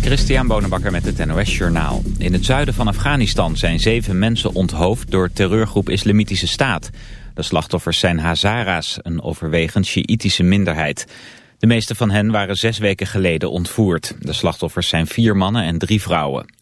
Christian Bonenbakker met het NOS Journaal. In het zuiden van Afghanistan zijn zeven mensen onthoofd door terreurgroep Islamitische Staat. De slachtoffers zijn Hazara's, een overwegend Sjiïtische minderheid. De meeste van hen waren zes weken geleden ontvoerd. De slachtoffers zijn vier mannen en drie vrouwen.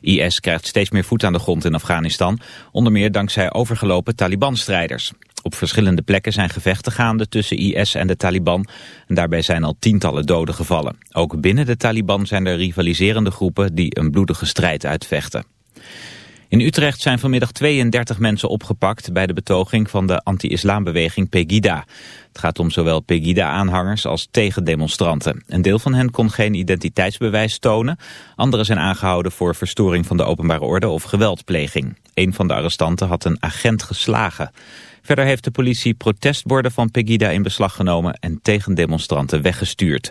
IS krijgt steeds meer voet aan de grond in Afghanistan, onder meer dankzij overgelopen Taliban-strijders. Op verschillende plekken zijn gevechten gaande tussen IS en de Taliban. En daarbij zijn al tientallen doden gevallen. Ook binnen de Taliban zijn er rivaliserende groepen die een bloedige strijd uitvechten. In Utrecht zijn vanmiddag 32 mensen opgepakt bij de betoging van de anti-islambeweging Pegida. Het gaat om zowel Pegida-aanhangers als tegendemonstranten. Een deel van hen kon geen identiteitsbewijs tonen. Anderen zijn aangehouden voor verstoring van de openbare orde of geweldpleging. Een van de arrestanten had een agent geslagen. Verder heeft de politie protestborden van Pegida in beslag genomen en tegen demonstranten weggestuurd.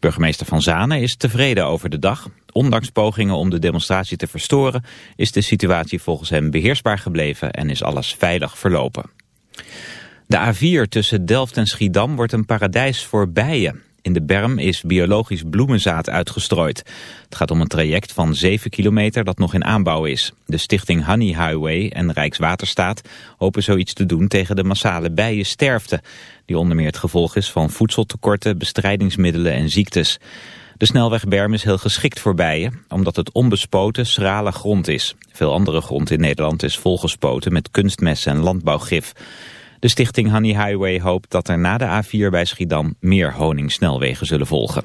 Burgemeester Van Zanen is tevreden over de dag. Ondanks pogingen om de demonstratie te verstoren is de situatie volgens hem beheersbaar gebleven en is alles veilig verlopen. De A4 tussen Delft en Schiedam wordt een paradijs voor bijen. In de berm is biologisch bloemenzaad uitgestrooid. Het gaat om een traject van 7 kilometer dat nog in aanbouw is. De stichting Honey Highway en Rijkswaterstaat hopen zoiets te doen tegen de massale bijensterfte. Die onder meer het gevolg is van voedseltekorten, bestrijdingsmiddelen en ziektes. De snelwegberm is heel geschikt voor bijen, omdat het onbespoten, schrale grond is. Veel andere grond in Nederland is volgespoten met kunstmest en landbouwgif. De stichting Honey Highway hoopt dat er na de A4 bij Schiedam meer honingsnelwegen zullen volgen.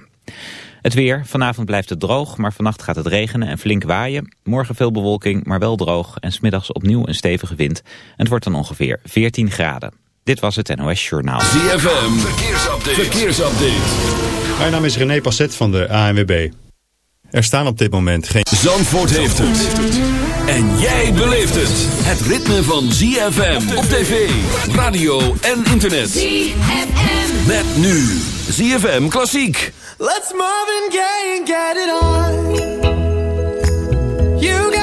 Het weer. Vanavond blijft het droog, maar vannacht gaat het regenen en flink waaien. Morgen veel bewolking, maar wel droog en smiddags opnieuw een stevige wind. En het wordt dan ongeveer 14 graden. Dit was het NOS Journaal. ZFM. Verkeersupdate. Verkeersupdate. Mijn naam is René Passet van de ANWB. Er staan op dit moment geen... Zandvoort heeft het. En jij beleeft het. Het ritme van ZFM op tv, radio en internet. ZFM. Met nu ZFM Klassiek. Let's Marvin Gaye and get it on. You got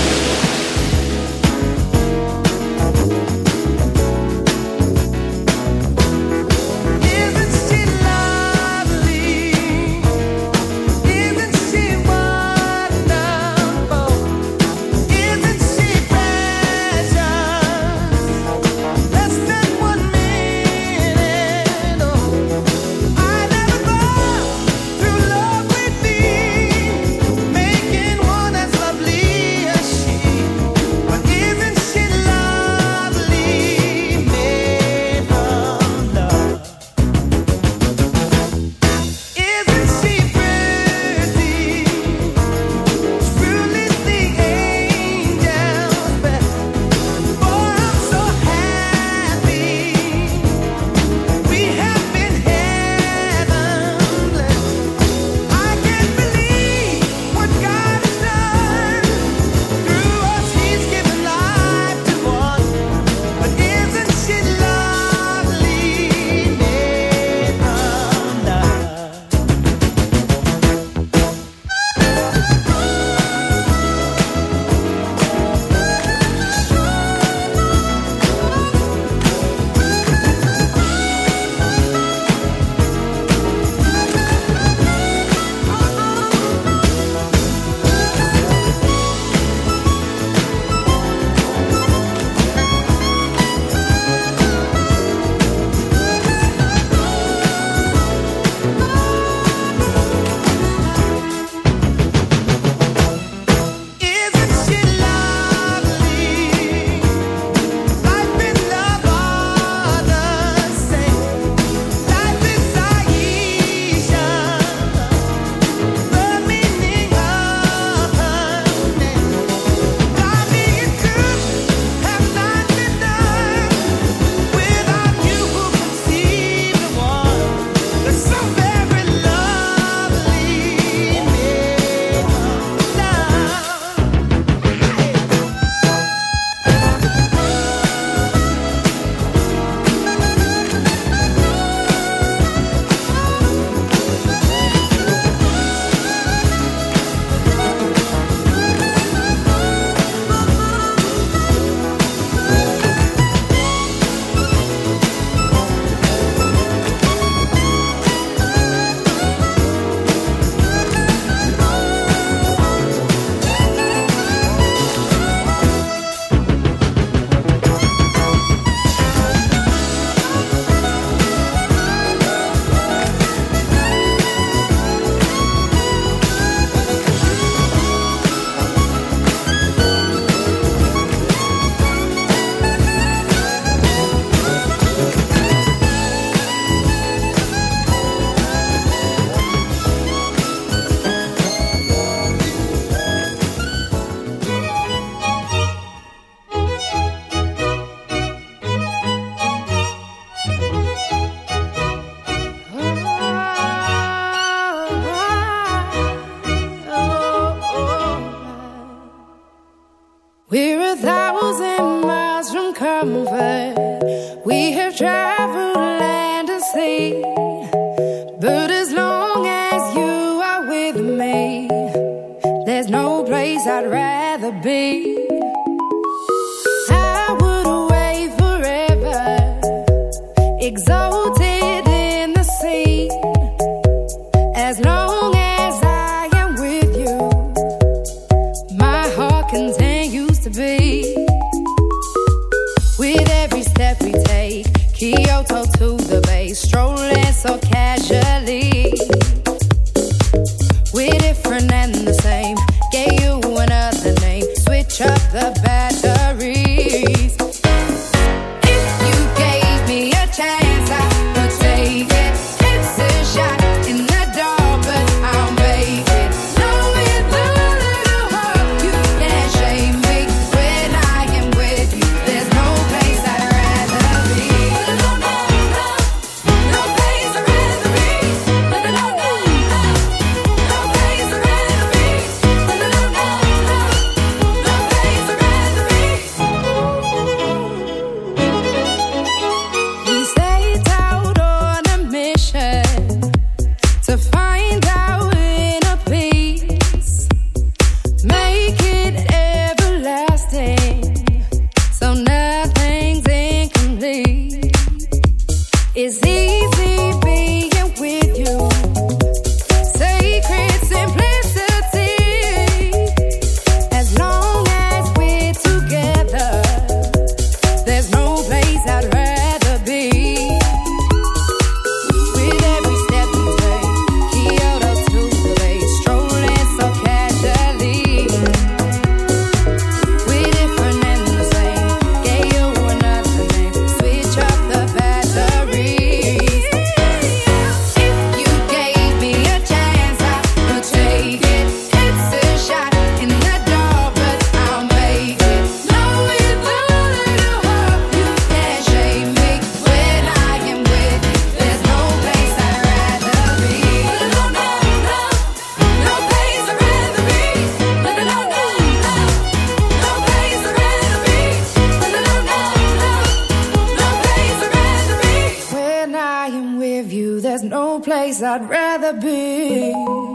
I'd rather be.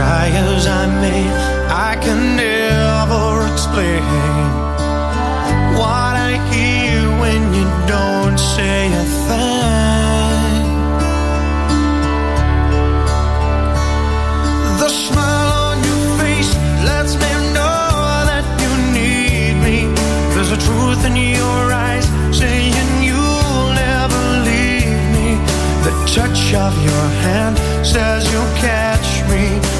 Try as I may, I can never explain what I hear when you don't say a thing. The smile on your face lets me know that you need me. There's a truth in your eyes saying you'll never leave me. The touch of your hand says you'll catch me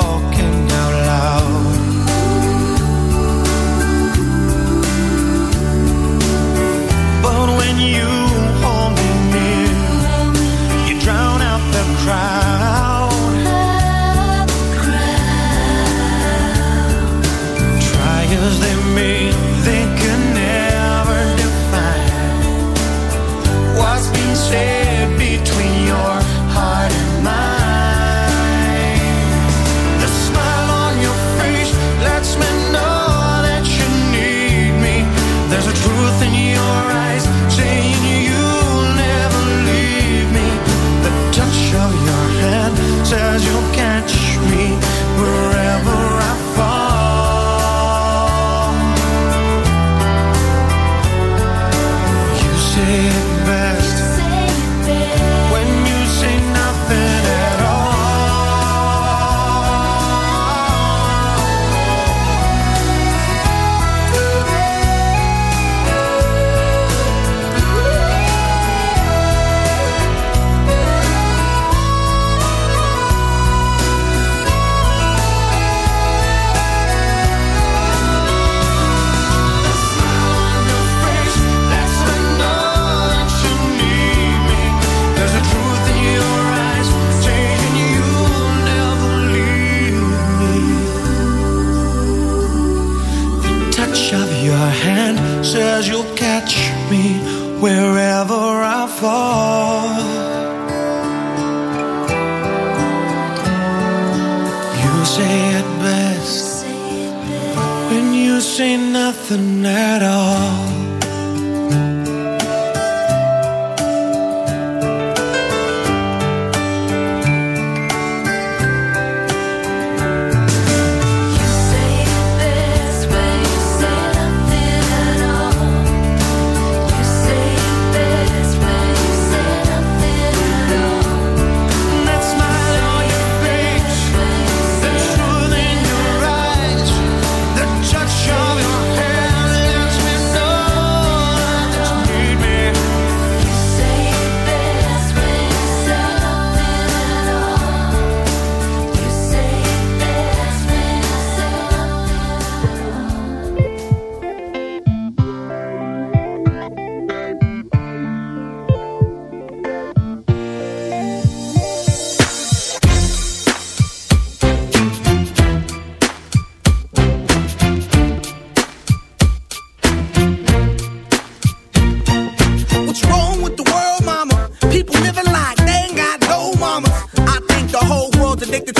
you.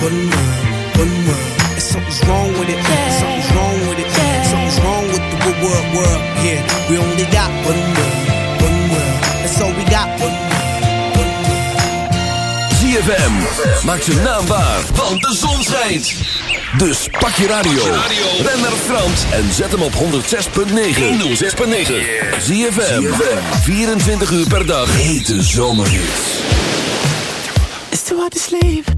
One world, one world. And something's wrong with it. Something's wrong with it. Something's wrong with the world, world. Yeah, we only got one world, one world. That's all we got. One world. ZFM. Maak zijn naam want de zon schijnt. Dus pak je radio. Ben naar Frans en zet hem op 106.9. 106.9. ZFM. 24 uur per dag. Hete zomerhits. It's too hard to sleep.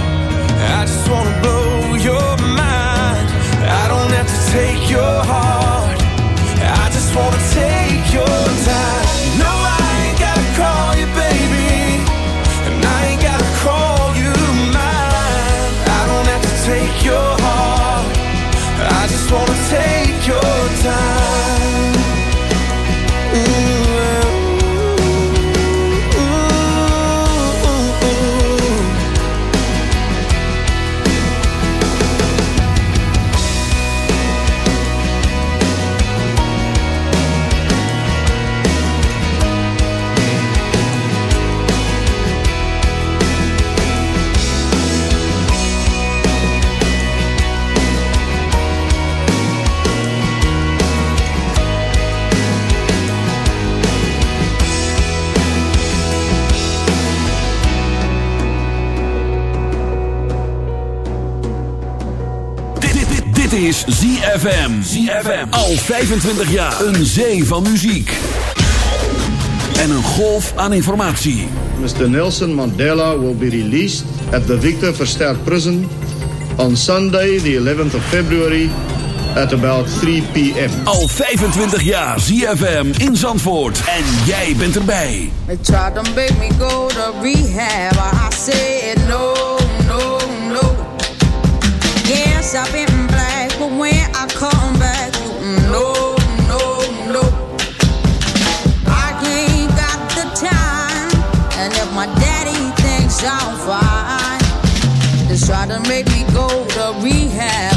ZFM. Al 25 jaar. Een zee van muziek. En een golf aan informatie. Mr. Nelson Mandela will be released at the Victor Verster Prison on Sunday, the 11th of February, at about 3 p.m. Al 25 jaar ZFM in Zandvoort. En jij bent erbij. They tried to make me go to rehab. I said no, no, no. Yes, I've been try to make me go to rehab.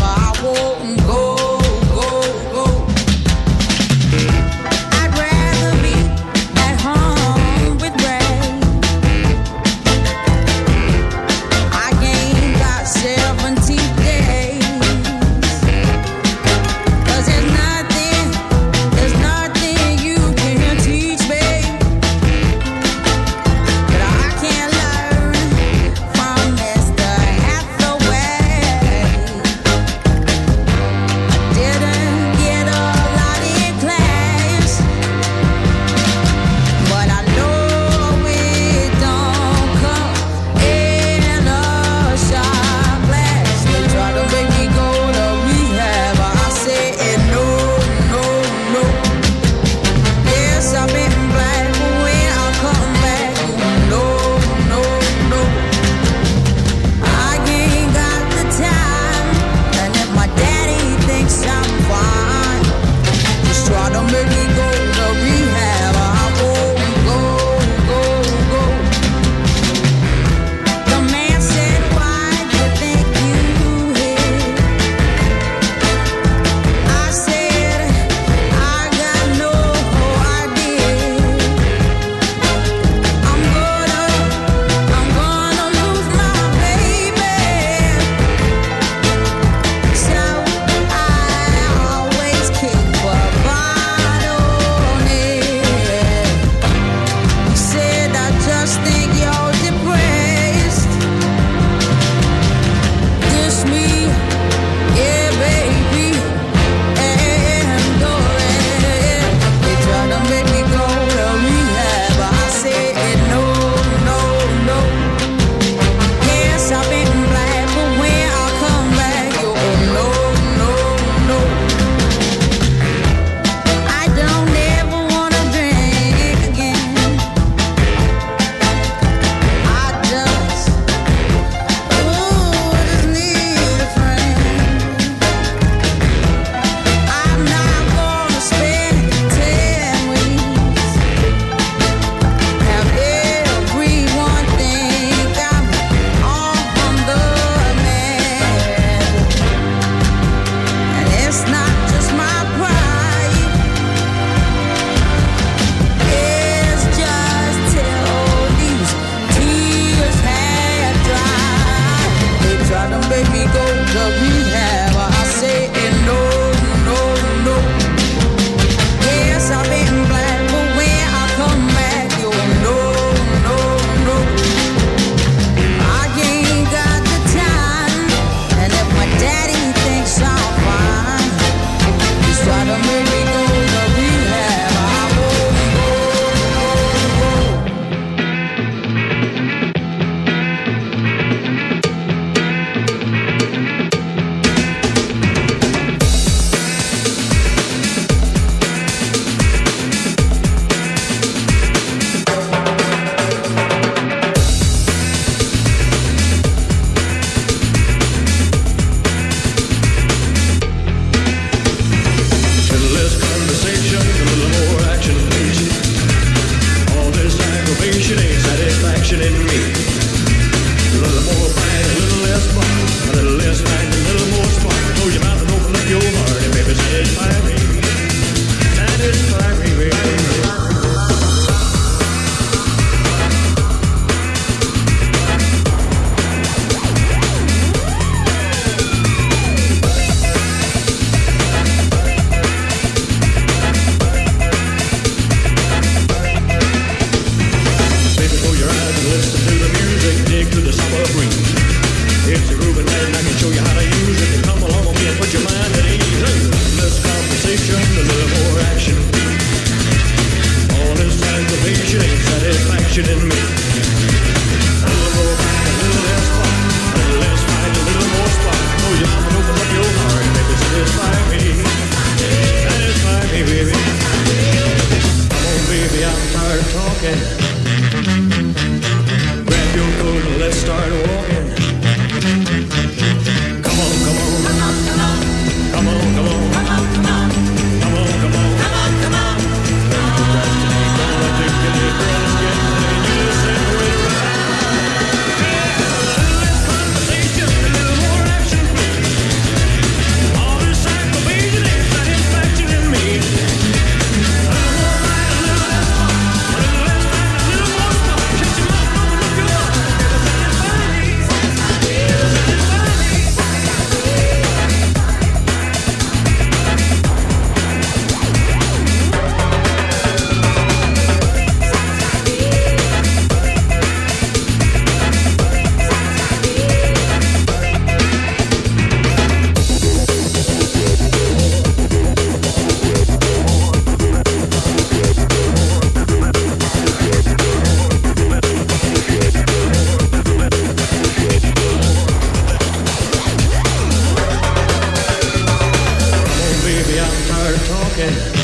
Talking.